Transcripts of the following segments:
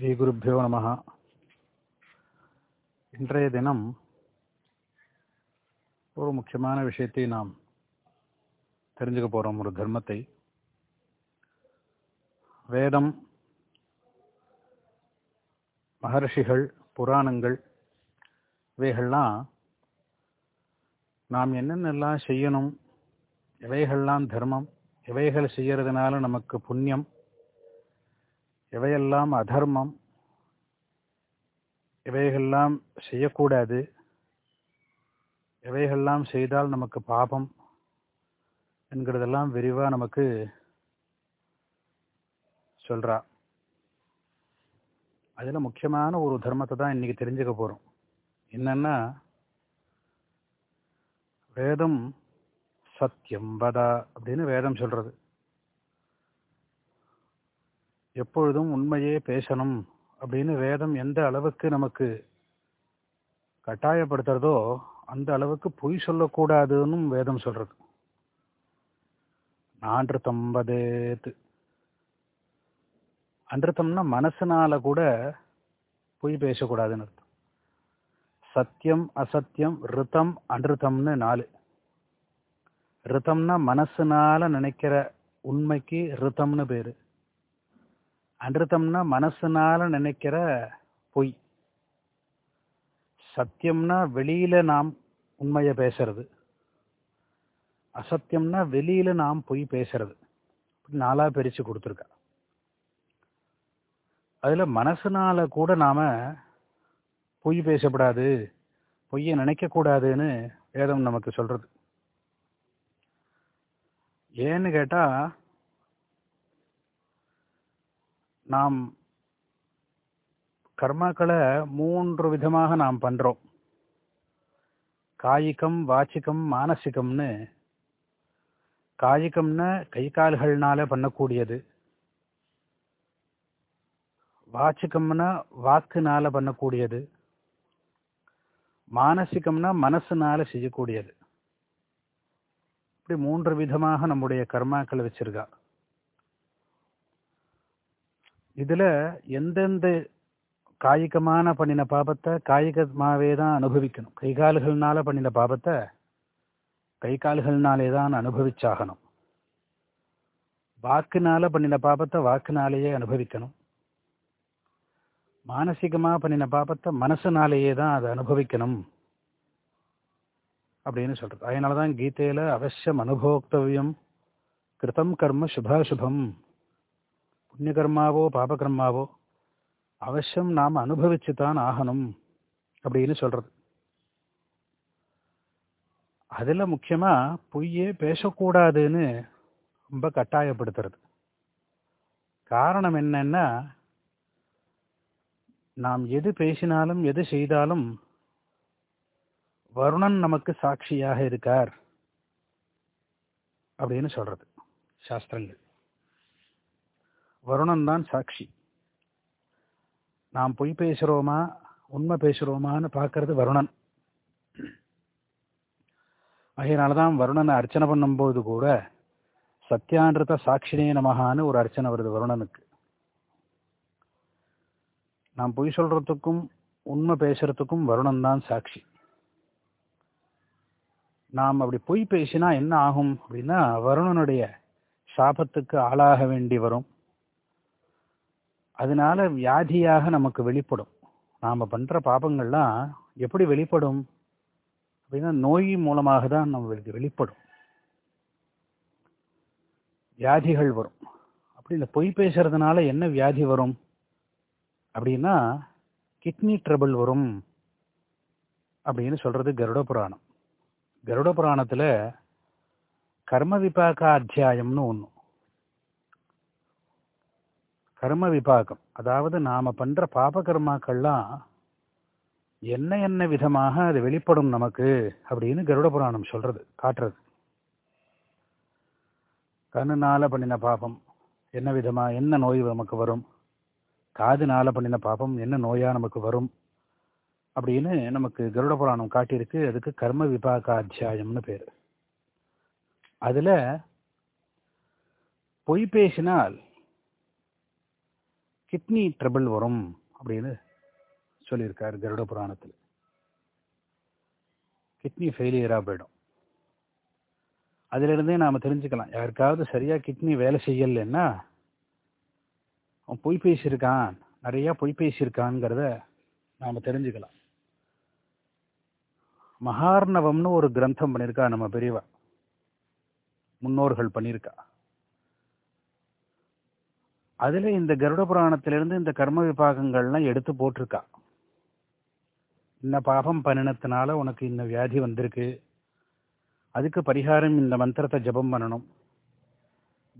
ஸ்ரீகுருப்போ நம. இன்றைய தினம் ஒரு முக்கியமான விஷயத்தை நாம் தெரிஞ்சுக்க போகிறோம் ஒரு தர்மத்தை. வேதம் மகர்ஷிகள் புராணங்கள் இவைகள்லாம் நாம் என்னென்னலாம் செய்யணும் எவைகள்லாம் தர்மம் எவைகள் செய்யறதுனால நமக்கு புண்ணியம் எவையெல்லாம் அதர்மம். எவைகள்லாம் செய்யக்கூடாது. எவைகள்லாம் செய்தால் நமக்கு பாபம் என்கிறதெல்லாம் விரிவாக நமக்கு சொல்கிறா அதில் முக்கியமான ஒரு தர்மத்தை தான் இன்றைக்கி தெரிஞ்சுக்க போகிறோம் என்னென்னா வேதம் சத்தியம் வதா அப்படின்னு வேதம் சொல்கிறது எப்பொழுதும் உண்மையே பேசணும் அப்படின்னு வேதம் எந்த அளவுக்கு நமக்கு கட்டாயப்படுத்துறதோ அந்த அளவுக்கு பொய் சொல்லக்கூடாதுன்னு வேதம் சொல்றது. நான்றுத்தம் வதேத்து அன்றுத்தம்னா மனசுனால கூட பொய் பேசக்கூடாதுன்னு அர்த்தம். சத்தியம் அசத்தியம் ரித்தம் அன்றுத்தம்னு நாலு. ரித்தம்னா மனசுனால நினைக்கிற உண்மைக்கு ரித்தம்னு பேரு. அன்றுத்தம்னா மனசுனால நினைக்கிற பொய். சத்தியம்னா வெளியில நாம் உண்மையை பேசுறது. அசத்தியம்னா வெளியில நாம் பொய் பேசுறது. நாளா பிரிச்சு கொடுத்துருக்கா. அதுல மனசுனால கூட நாம பொய் பேசப்படாது பொய்யை நினைக்கக்கூடாதுன்னு வேதம் நமக்கு சொல்றது. ஏன்னு கேட்டா நாம் கர்மாக்களை மூன்று விதமாக நாம் பண்றோம். காயிக்கம் வாச்சிக்கம் மானசிகம்னு. காயிகம்னா கை கால்கள்னால பண்ணக்கூடியது. வாச்சிக்கம்னா வாக்குனால பண்ணக்கூடியது. மானசிகம்னா மனசுனால செய்யக்கூடியது. இப்படி மூன்று விதமாக நம்முடைய கர்மாக்கள் வச்சிருக்கா. இதுல எந்தெந்த காய்கமான பண்ணின பாபத்தை காய்கமாவே தான் அனுபவிக்கணும். கை கால்கள்னால பண்ணின பாபத்தை கை கால்கள்னாலே தான் அனுபவிச்சாகணும். வாக்குனால பண்ணின பாபத்தை வாக்குனாலேயே அனுபவிக்கணும். மானசிகமாக பண்ணின பாபத்தை மனசுனாலேயே தான் அதை அனுபவிக்கணும் அப்படின்னு சொல்கிறது அதனால தான் கீதையில் அவசியம் அனுபோக்தவியம் கிருத்தம் கர்ம சுபாசுபம். புண்ணியகர்மாவோ பாபகர்மாவோ அவசியம் நாம் அனுபவிச்சு தான் ஆகணும் அப்படின்னு சொல்றது. அதில் முக்கியமாக பொய்யே பேசக்கூடாதுன்னு ரொம்ப கட்டாயப்படுத்துறது. காரணம் என்னன்னா நாம் எது பேசினாலும் எது செய்தாலும் வருணன் நமக்கு சாட்சியாக இருக்கார் அப்படின்னு சொல்றது சாஸ்திரங்கள். வருணன் தான் சாட்சி. நாம் பொய் பேசுகிறோமா உண்மை பேசுகிறோமான்னு பார்க்கறது வருணன். அதனாலதான் வருணனை அர்ச்சனை பண்ணும்போது கூட சத்தியான்றத சாட்சினே நமகான்னு ஒரு அர்ச்சனை வருது வருணனுக்கு. நாம் பொய் சொல்றதுக்கும் உண்மை பேசுறதுக்கும் வருணன் தான் சாட்சி. நாம் அப்படி பொய் பேசினா என்ன ஆகும் அப்படின்னா வருணனுடைய சாபத்துக்கு ஆளாக வேண்டி வரும். அதனால வியாதியாக நமக்கு வெளிப்படும். நாம் பண்ணுற பாபங்கள்லாம் எப்படி வெளிப்படும்? அப்படின்னா நோய் மூலமாக தான் நம்மளுக்கு வெளிப்படும். வியாதிகள் வரும். அப்படி இந்த பொய் பேசுறதுனால என்ன வியாதி வரும்? அப்படின்னா கிட்னி ட்ரபிள் வரும் அப்படின்னு சொல்றது கருட புராணம். கருட புராணத்தில் கர்ம விபாக அத்தியாயம்னு ஒன்று கர்ம விபாகம். அதாவது நாம் பண்ணுற பாப கர்மாக்கள்லாம் என்ன என்ன விதமாக அது வெளிப்படும் நமக்கு அப்படின்னு கருட புராணம் சொல்கிறது காட்டுறது. கண்ணுனால பண்ணின பாபம் என்ன விதமாக என்ன நோய் நமக்கு வரும்? காதுனால பண்ணின பாபம் என்ன நோயா நமக்கு வரும்? அப்படின்னு நமக்கு கருட புராணம் காட்டியிருக்கு. அதுக்கு கர்ம விபாக அத்தியாயம்னு பேர். அதில் பொய் பேசினால் கிட்னி ட்ரபிள் வரும் அப்படின்னு சொல்லியிருக்கார் கருட புராணத்தில். கிட்னி ஃபெயிலியராக போயிடும். அதிலிருந்தே நாம் தெரிஞ்சுக்கலாம். யாருக்காவது சரியாக கிட்னி வேலை செய்யலைன்னா அவன் பொய் பேசியிருக்கான். நிறையா பொய் பேசியிருக்கான்ங்கிறத நாம் தெரிஞ்சுக்கலாம். மகார்ணவம்னு ஒரு கிரந்தம் பண்ணியிருக்கா நம்ம பெரியவா. முன்னோர்கள் பண்ணியிருக்கா. அதுல இந்த கருட புராணத்திலிருந்து இந்த கர்ம விபாகங்கள்லாம் எடுத்து போட்டிருக்கா. இந்த பாபம் பண்ணினத்தினால உனக்கு இந்த வியாதி வந்திருக்கு. அதுக்கு பரிகாரம் இந்த மந்திரத்தை ஜபம் பண்ணணும்.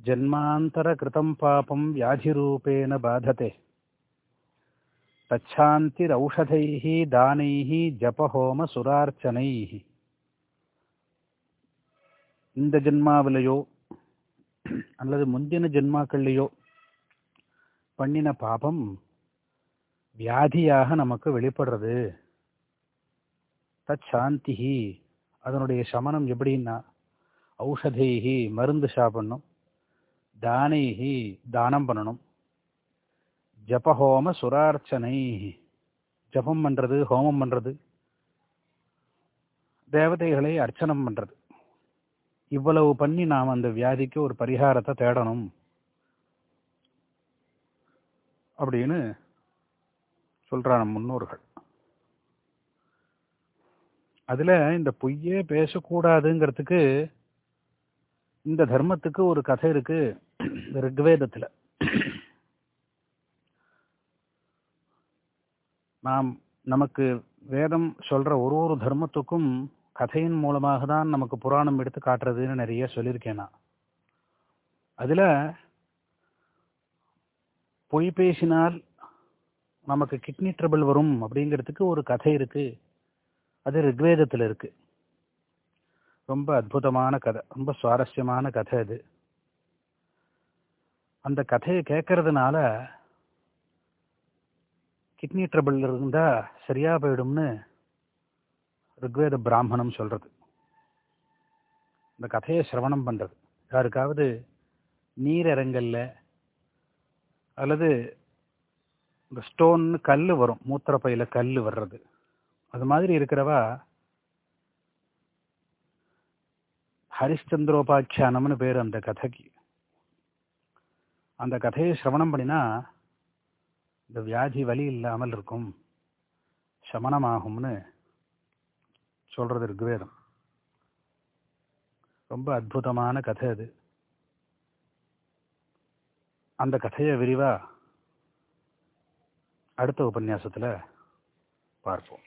ஜென்மாந்தர கிருதம் பாபம் வியாதி ரூபேன பாததே. தச்சாந்தி ரௌஷதைஹி தானைஹி ஜபஹோம சுரார்ச்சனைஹி. இந்த ஜென்மாவிலையோ அல்லது முந்தின ஜென்மாக்கள்லையோ பண்ணின பாபம் வியாதியாக நமக்கு வெளிப்படுறது. தத் அதனுடைய சமனம் எப்படின்னா ஔஷதைஹி மருந்து சாப்பிடணும். தானைஹி தானம் பண்ணணும். ஜபஹோம சுரார்ச்சனை ஜபம் பண்ணுறது ஹோமம் பண்ணுறது தேவதைகளை அர்ச்சனம் பண்ணுறது இவ்வளவு பண்ணி நாம் அந்த வியாதிக்கு ஒரு பரிகாரத்தை தேடணும். அப்படின்னு சொல்றான முன்னோர்கள். அதுல இந்த பொய்யே பேசக்கூடாதுங்கிறதுக்கு இந்த தர்மத்துக்கு ஒரு கதை இருக்கு ரிக்வேதத்துல. நாம் நமக்கு வேதம் சொல்ற ஒரு ஒரு தர்மத்துக்கும் கதையின் மூலமாக தான் நமக்கு புராணம் எடுத்து காட்டுறதுன்னு நிறைய சொல்லியிருக்கேன் நான். அதுல பொய் பேசினால் நமக்கு கிட்னி ட்ரபிள் வரும் அப்படிங்கிறதுக்கு ஒரு கதை இருக்கு. அது ரிக்வேதத்தில் இருக்கு. ரொம்ப அற்புதமான கதை. ரொம்ப சுவாரஸ்யமான கதை அது. அந்த கதையை கேட்கறதுனால கிட்னி ட்ரபிள் இருந்தால் சரியாக போயிடும்னு ருக்வேத பிராமணம் சொல்கிறது இந்த கதையை சிரவணம் பண்ணுறது யாருக்காவது நீர் அல்லது இந்த ஸ்டோன் கல் வரும். மூத்திரப்பையில் கல் வர்றது. அது மாதிரி இருக்கிறவா ஹரிஷ்சந்திரோபாக்கியானம்னு பேர் அந்த கதைக்கு. அந்த கதையை சிரவணம் பண்ணினா இந்த வியாதி வலி இல்லாமல் இருக்கும். சமணமாகும்னு சொல்றது ருக்வேதம். ரொம்ப அற்புதமான கதை அது. அந்த கதையை விரிவாக அடுத்த உபன்யாசத்தில் பார்ப்போம்.